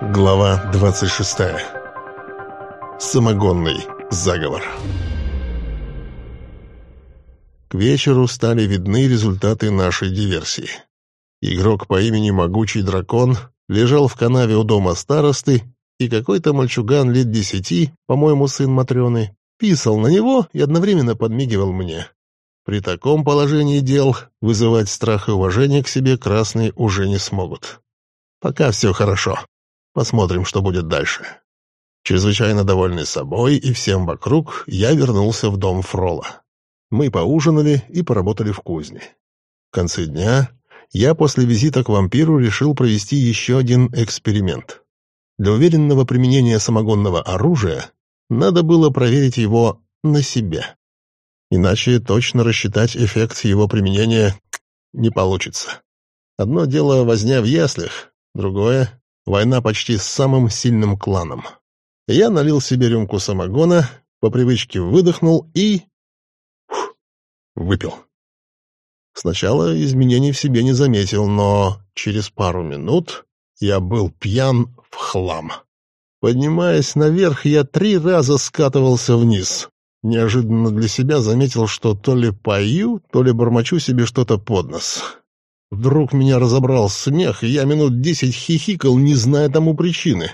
Глава 26. Самогонный заговор. К вечеру стали видны результаты нашей диверсии. Игрок по имени Могучий Дракон лежал в канаве у дома старосты, и какой-то мальчуган лет десяти, по-моему, сын Матрены, писал на него и одновременно подмигивал мне. При таком положении дел вызывать страх и уважение к себе красные уже не смогут. Пока все хорошо. Посмотрим, что будет дальше. Чрезвычайно довольный собой и всем вокруг, я вернулся в дом Фрола. Мы поужинали и поработали в кузне. В конце дня я после визита к вампиру решил провести еще один эксперимент. Для уверенного применения самогонного оружия надо было проверить его на себе. Иначе точно рассчитать эффект его применения не получится. Одно дело возня в яслях, другое Война почти с самым сильным кланом. Я налил себе рюмку самогона, по привычке выдохнул и... Фух, выпил. Сначала изменений в себе не заметил, но через пару минут я был пьян в хлам. Поднимаясь наверх, я три раза скатывался вниз. Неожиданно для себя заметил, что то ли пою, то ли бормочу себе что-то под нос. Вдруг меня разобрал смех, и я минут десять хихикал, не зная тому причины.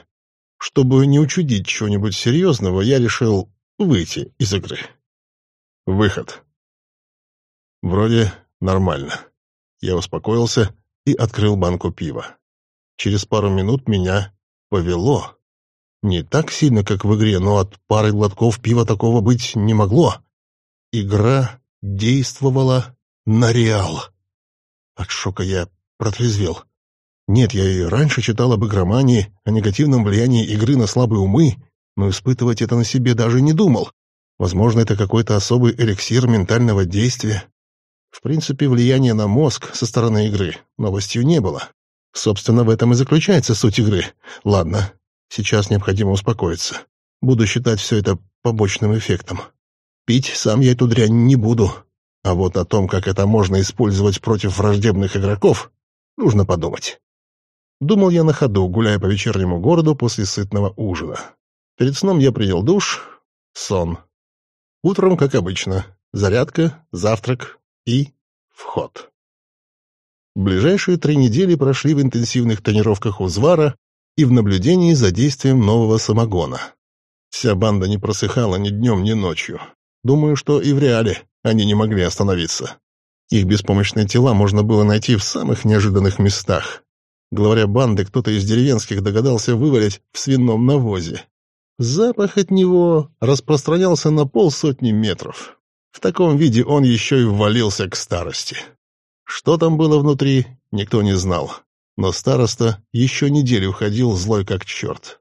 Чтобы не учудить чего-нибудь серьезного, я решил выйти из игры. Выход. Вроде нормально. Я успокоился и открыл банку пива. Через пару минут меня повело. Не так сильно, как в игре, но от пары глотков пива такого быть не могло. Игра действовала на реал. От шока я протрезвел. Нет, я и раньше читал об игромании, о негативном влиянии игры на слабые умы, но испытывать это на себе даже не думал. Возможно, это какой-то особый эликсир ментального действия. В принципе, влияние на мозг со стороны игры новостью не было. Собственно, в этом и заключается суть игры. Ладно, сейчас необходимо успокоиться. Буду считать все это побочным эффектом. Пить сам я эту дрянь не буду, а вот о том, как это можно использовать против враждебных игроков, нужно подумать. Думал я на ходу, гуляя по вечернему городу после сытного ужина. Перед сном я принял душ, сон. Утром, как обычно, зарядка, завтрак и вход. Ближайшие три недели прошли в интенсивных тренировках у Звара и в наблюдении за действием нового самогона. Вся банда не просыхала ни днем, ни ночью. Думаю, что и в реале они не могли остановиться. Их беспомощные тела можно было найти в самых неожиданных местах. Главаря банды кто-то из деревенских догадался вывалить в свином навозе. Запах от него распространялся на полсотни метров. В таком виде он еще и ввалился к старости. Что там было внутри, никто не знал. Но староста еще неделю ходил злой как черт.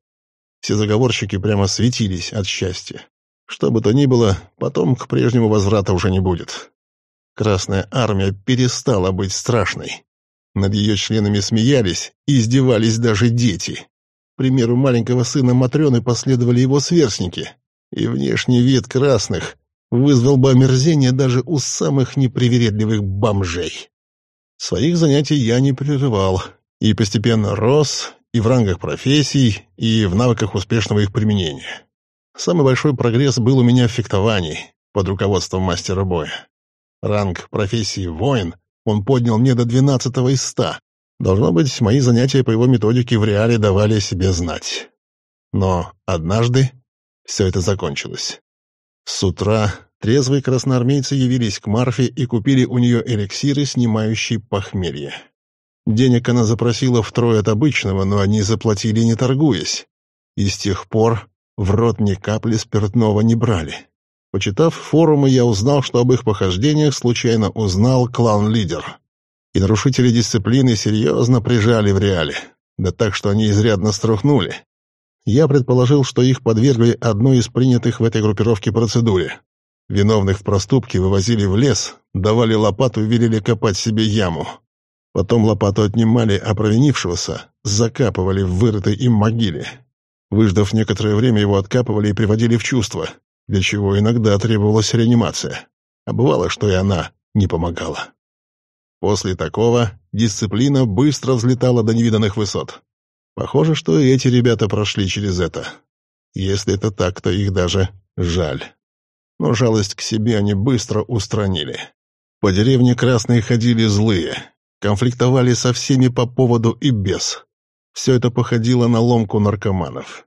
Все заговорщики прямо светились от счастья. Что бы то ни было, потом к прежнему возврата уже не будет. Красная армия перестала быть страшной. Над ее членами смеялись и издевались даже дети. К примеру маленького сына Матрены последовали его сверстники, и внешний вид красных вызвал бы омерзение даже у самых непривередливых бомжей. Своих занятий я не прерывал, и постепенно рос и в рангах профессий, и в навыках успешного их применения. Самый большой прогресс был у меня в фехтовании, под руководством мастера боя. Ранг профессии «воин» он поднял мне до двенадцатого из ста. Должно быть, мои занятия по его методике в реале давали себе знать. Но однажды все это закончилось. С утра трезвые красноармейцы явились к Марфе и купили у нее эликсиры, снимающие похмелье. Денег она запросила втрое от обычного, но они заплатили, не торгуясь. И с тех пор в рот ни капли спиртного не брали. Почитав форумы, я узнал, что об их похождениях случайно узнал клан-лидер. И нарушители дисциплины серьезно прижали в реале. Да так, что они изрядно струхнули. Я предположил, что их подвергли одной из принятых в этой группировке процедуре. Виновных в проступке вывозили в лес, давали лопату и велели копать себе яму. Потом лопату отнимали, а провинившегося закапывали в вырытой им могиле. Выждав некоторое время, его откапывали и приводили в чувство, для чего иногда требовалась реанимация. А бывало, что и она не помогала. После такого дисциплина быстро взлетала до невиданных высот. Похоже, что и эти ребята прошли через это. Если это так, то их даже жаль. Но жалость к себе они быстро устранили. По деревне красные ходили злые, конфликтовали со всеми по поводу и без. Все это походило на ломку наркоманов.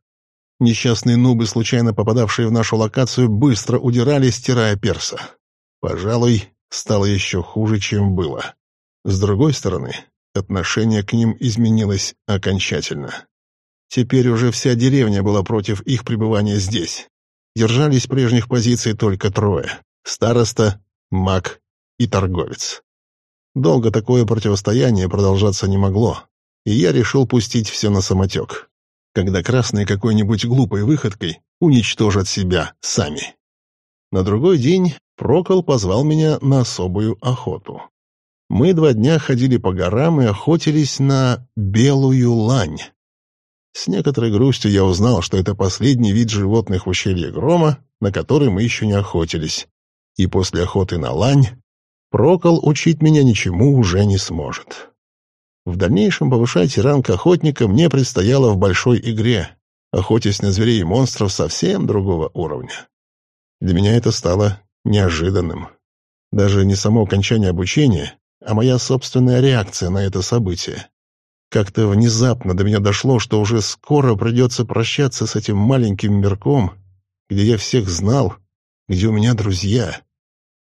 Несчастные нубы, случайно попадавшие в нашу локацию, быстро удирали, стирая перса. Пожалуй, стало еще хуже, чем было. С другой стороны, отношение к ним изменилось окончательно. Теперь уже вся деревня была против их пребывания здесь. Держались прежних позиций только трое — староста, маг и торговец. Долго такое противостояние продолжаться не могло, и я решил пустить все на самотек, когда красные какой-нибудь глупой выходкой уничтожат себя сами. На другой день Прокол позвал меня на особую охоту. Мы два дня ходили по горам и охотились на белую лань. С некоторой грустью я узнал, что это последний вид животных в ущелье Грома, на который мы еще не охотились. И после охоты на лань Прокол учить меня ничему уже не сможет. В дальнейшем повышать ранг охотника мне предстояло в большой игре, охотясь на зверей и монстров совсем другого уровня. Для меня это стало неожиданным. Даже не само окончание обучения, а моя собственная реакция на это событие. Как-то внезапно до меня дошло, что уже скоро придется прощаться с этим маленьким мирком, где я всех знал, где у меня друзья.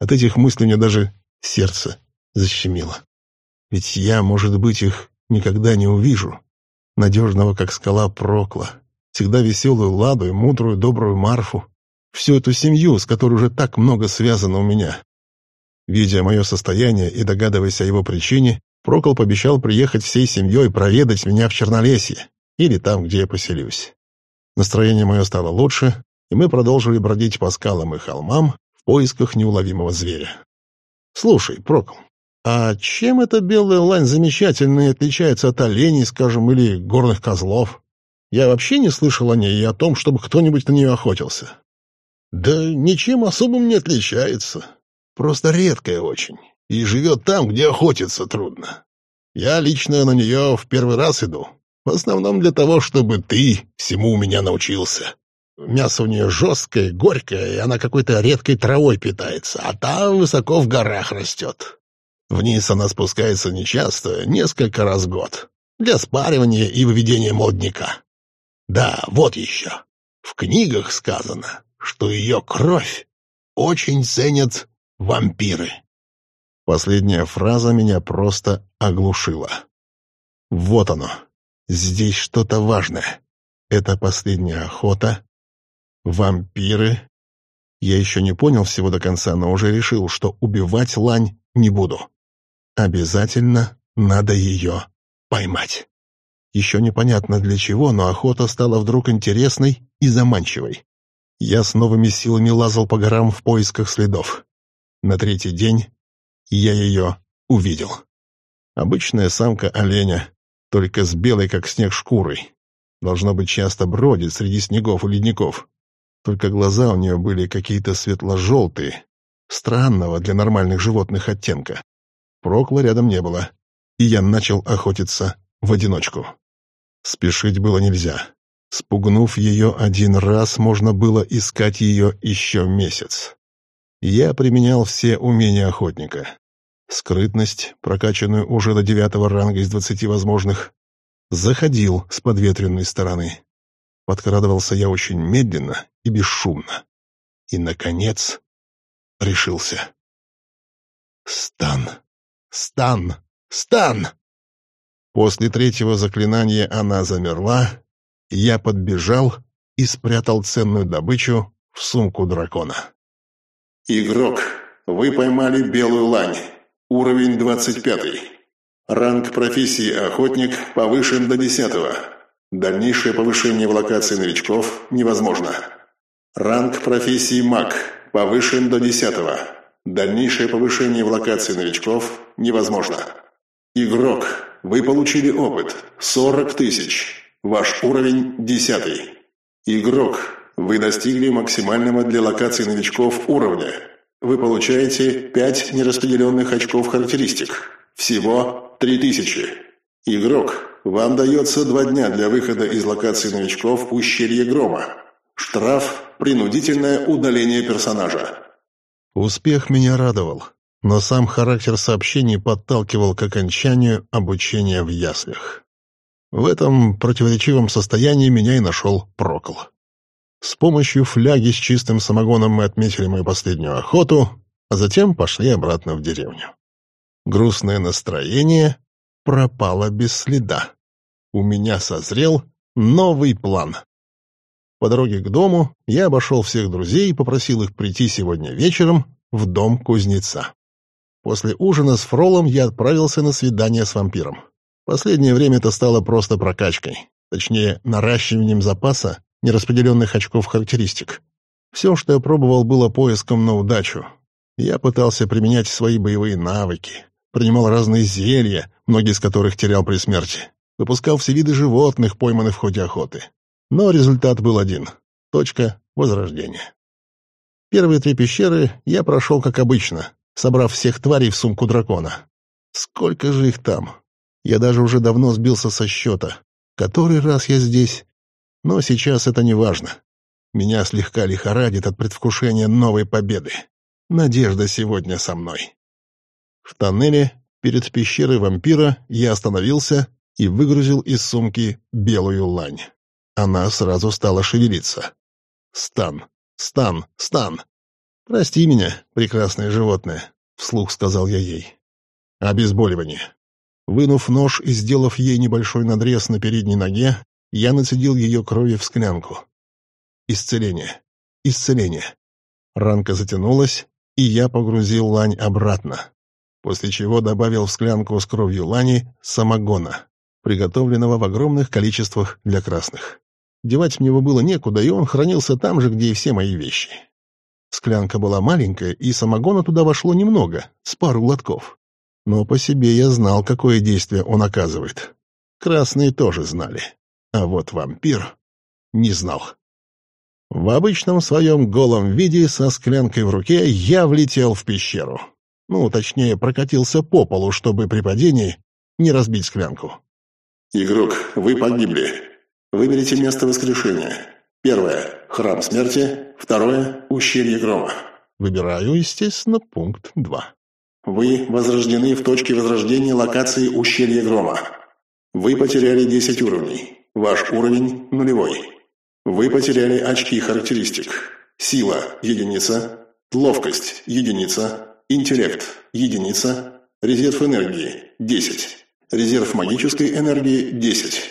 От этих мыслей мне даже сердце защемило. Ведь я, может быть, их никогда не увижу. Надежного, как скала Прокла. Всегда веселую Ладу и мудрую, добрую Марфу. Всю эту семью, с которой уже так много связано у меня. Видя мое состояние и догадываясь о его причине, Прокол пообещал приехать всей семьей проведать меня в Чернолесье или там, где я поселюсь. Настроение мое стало лучше, и мы продолжили бродить по скалам и холмам в поисках неуловимого зверя. «Слушай, Прокол, а чем эта белая лань замечательная отличается от оленей, скажем, или горных козлов? Я вообще не слышал о ней и о том, чтобы кто-нибудь на нее охотился. Да ничем особым не отличается. Просто редкая очень. И живет там, где охотиться трудно. Я лично на нее в первый раз иду. В основном для того, чтобы ты всему у меня научился. Мясо у нее жесткое, горькое, и она какой-то редкой травой питается, а там высоко в горах растет. Вниз она спускается нечасто, несколько раз в год, для спаривания и выведения молодняка. Да, вот еще. В книгах сказано, что ее кровь очень ценят вампиры. Последняя фраза меня просто оглушила. Вот оно. Здесь что-то важное. Это последняя охота. Вампиры. Я еще не понял всего до конца, но уже решил, что убивать лань не буду. Обязательно надо ее поймать. Еще непонятно для чего, но охота стала вдруг интересной и заманчивой. Я с новыми силами лазал по горам в поисках следов. На третий день я ее увидел. Обычная самка оленя, только с белой, как снег, шкурой. Должно быть, часто бродит среди снегов и ледников. Только глаза у нее были какие-то светло-желтые, странного для нормальных животных оттенка. Прокла рядом не было, и я начал охотиться в одиночку. Спешить было нельзя. Спугнув ее один раз, можно было искать ее еще месяц. Я применял все умения охотника. Скрытность, прокачанную уже до девятого ранга из двадцати возможных, заходил с подветренной стороны. Подкрадывался я очень медленно и бесшумно. И, наконец, решился. Стан. «Стан! Стан!» После третьего заклинания она замерла, я подбежал и спрятал ценную добычу в сумку дракона. «Игрок, вы поймали белую лань. Уровень 25. Ранг профессии охотник повышен до 10. Дальнейшее повышение в локации новичков невозможно. Ранг профессии маг повышен до 10. Дальнейшее повышение в локации новичков невозможно. Игрок, вы получили опыт 40 тысяч. Ваш уровень 10. Игрок, вы достигли максимального для локации новичков уровня. Вы получаете 5 нераспределенных очков характеристик. Всего 3000. Игрок, вам дается два дня для выхода из локации новичков Ущелье Грома. Штраф – принудительное удаление персонажа. Успех меня радовал, но сам характер сообщений подталкивал к окончанию обучения в яслях. В этом противоречивом состоянии меня и нашел Прокол. С помощью фляги с чистым самогоном мы отметили мою последнюю охоту, а затем пошли обратно в деревню. Грустное настроение пропало без следа. У меня созрел новый план. По дороге к дому я обошел всех друзей и попросил их прийти сегодня вечером в дом кузнеца. После ужина с Фролом я отправился на свидание с вампиром. Последнее время это стало просто прокачкой, точнее, наращиванием запаса нераспределенных очков характеристик. Все, что я пробовал, было поиском на удачу. Я пытался применять свои боевые навыки, принимал разные зелья, многие из которых терял при смерти, выпускал все виды животных, пойманных в ходе охоты. Но результат был один — точка возрождения. Первые три пещеры я прошел как обычно, собрав всех тварей в сумку дракона. Сколько же их там? Я даже уже давно сбился со счета. Который раз я здесь? Но сейчас это не важно. Меня слегка лихорадит от предвкушения новой победы. Надежда сегодня со мной. В тоннеле перед пещерой вампира я остановился и выгрузил из сумки белую лань. Она сразу стала шевелиться. «Стан! Стан! Стан!» «Прости меня, прекрасное животное», — вслух сказал я ей. «Обезболивание». Вынув нож и сделав ей небольшой надрез на передней ноге, я нацедил ее крови в склянку. Исцеление. Исцеление. Ранка затянулась, и я погрузил лань обратно, после чего добавил в склянку с кровью лани самогона, приготовленного в огромных количествах для красных. Девать мне его было некуда, и он хранился там же, где и все мои вещи. Склянка была маленькая, и самогона туда вошло немного, с пару глотков. Но по себе я знал, какое действие он оказывает. Красные тоже знали. А вот вампир не знал. В обычном своем голом виде со склянкой в руке я влетел в пещеру. Ну, точнее, прокатился по полу, чтобы при падении не разбить склянку. «Игрок, вы погибли. Выберите место воскрешения. Первое — Храм Смерти. Второе — Ущелье Грома». Выбираю, естественно, пункт два. «Вы возрождены в точке возрождения локации Ущелье Грома. Вы потеряли 10 уровней. Ваш уровень нулевой. Вы потеряли очки характеристик. Сила – единица. Ловкость – единица. Интеллект – единица. Резерв энергии – 10. Резерв магической энергии – 10.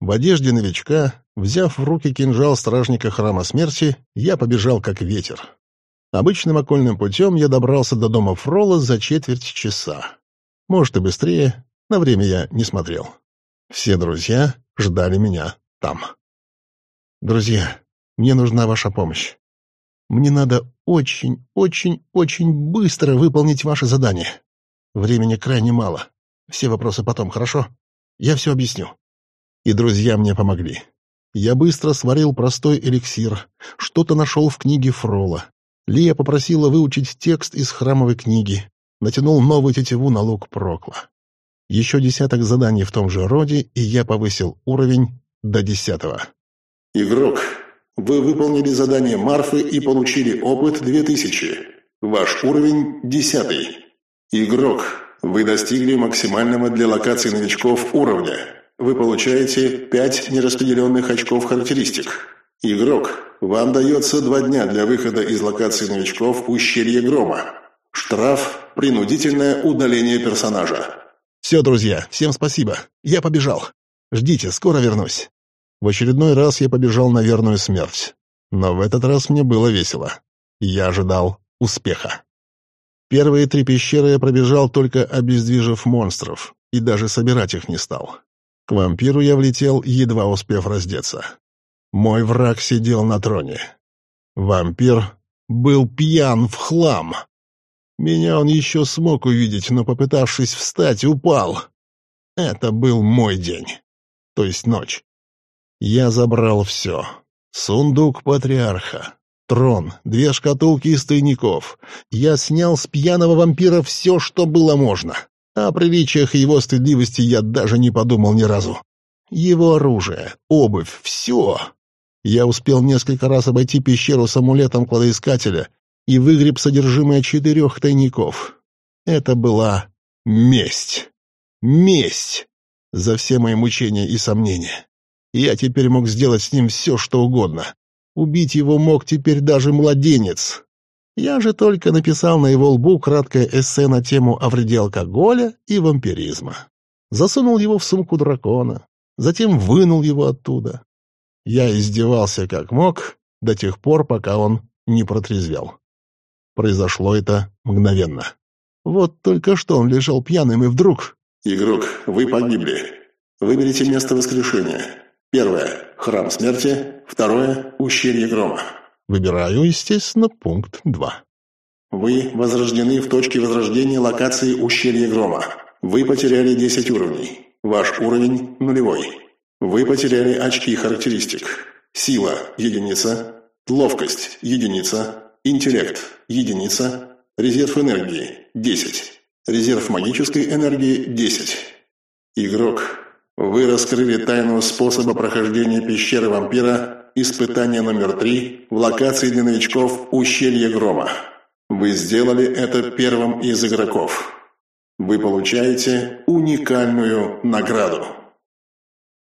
В одежде новичка, взяв в руки кинжал стражника Храма Смерти, я побежал как ветер. Обычным окольным путем я добрался до дома Фрола за четверть часа. Может и быстрее, на время я не смотрел. Все друзья ждали меня там. «Друзья, мне нужна ваша помощь. Мне надо очень, очень, очень быстро выполнить ваше задание. Времени крайне мало. Все вопросы потом, хорошо? Я все объясню». И друзья мне помогли. Я быстро сварил простой эликсир, что-то нашел в книге Фрола. Лия попросила выучить текст из храмовой книги, натянул новую тетиву на лук Прокла. Еще десяток заданий в том же роде, и я повысил уровень до десятого. Игрок, вы выполнили задание Марфы и получили опыт 2000. Ваш уровень десятый. Игрок, вы достигли максимального для локаций новичков уровня. Вы получаете 5 нераспределенных очков характеристик. Игрок, вам дается два дня для выхода из локации новичков Ущелье Грома. Штраф – принудительное удаление персонажа. «Все, друзья, всем спасибо. Я побежал. Ждите, скоро вернусь». В очередной раз я побежал на верную смерть. Но в этот раз мне было весело. Я ожидал успеха. Первые три пещеры я пробежал, только обездвижив монстров, и даже собирать их не стал. К вампиру я влетел, едва успев раздеться. Мой враг сидел на троне. Вампир был пьян в хлам. Меня он еще смог увидеть, но, попытавшись встать, упал. Это был мой день. То есть ночь. Я забрал все. Сундук патриарха, трон, две шкатулки из тайников. Я снял с пьяного вампира все, что было можно. О приличиях его стыдливости я даже не подумал ни разу. Его оружие, обувь, все. Я успел несколько раз обойти пещеру с амулетом кладоискателя и выгреб содержимое четырех тайников. Это была месть. Месть за все мои мучения и сомнения. Я теперь мог сделать с ним все, что угодно. Убить его мог теперь даже младенец. Я же только написал на его лбу краткое эссе на тему о вреде алкоголя и вампиризма. Засунул его в сумку дракона, затем вынул его оттуда. Я издевался как мог до тех пор, пока он не протрезвел. Произошло это мгновенно. Вот только что он лежал пьяным, и вдруг... «Игрок, вы погибли. Выберите место воскрешения. Первое – храм смерти. Второе – ущелье грома». Выбираю, естественно, пункт 2. Вы возрождены в точке возрождения локации ущелья грома. Вы потеряли 10 уровней. Ваш уровень нулевой. Вы потеряли очки характеристик. Сила – единица. Ловкость – единица. Интеллект – единица. Резерв энергии – 10. Резерв магической энергии – 10. Игрок, вы раскрыли тайну способа прохождения пещеры вампира Испытание номер 3 в локации для новичков Ущелье Грома. Вы сделали это первым из игроков. Вы получаете уникальную награду.